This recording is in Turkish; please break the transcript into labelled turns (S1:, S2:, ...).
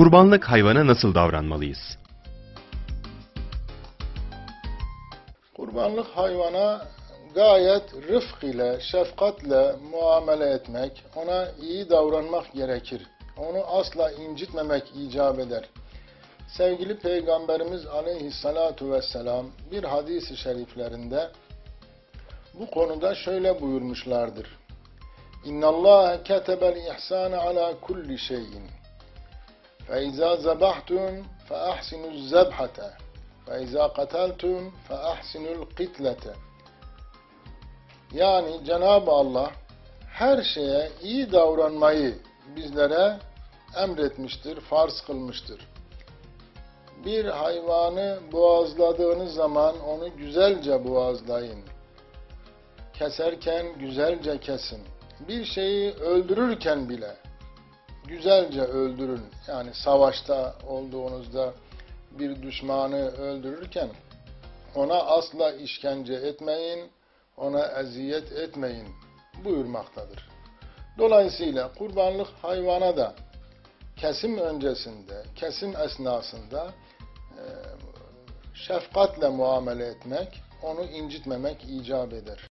S1: Kurbanlık hayvana nasıl davranmalıyız?
S2: Kurbanlık hayvana gayet rıfk ile, şefkatle muamele etmek, ona iyi davranmak gerekir. Onu asla incitmemek icap eder. Sevgili Peygamberimiz aleyhissalatu vesselam bir hadis-i şeriflerinde bu konuda şöyle buyurmuşlardır. İnna Allah ketebel ihsane ala kulli şeyin. فَاِذَا زَبَحْتُمْ فَاَحْسِنُوا الزَّبْحَةَ فَاِذَا قَتَلْتُمْ فَاَحْسِنُوا الْقِتْلَةَ Yani Cenab-ı Allah her şeye iyi davranmayı bizlere emretmiştir, farz kılmıştır. Bir hayvanı boğazladığınız zaman onu güzelce boğazlayın. Keserken güzelce kesin. Bir şeyi öldürürken bile güzelce öldürün. Yani savaşta olduğunuzda bir düşmanı öldürürken ona asla işkence etmeyin, ona eziyet etmeyin buyurmaktadır. Dolayısıyla kurbanlık hayvana da kesim öncesinde, kesim esnasında e, şefkatle muamele etmek, onu incitmemek icap eder.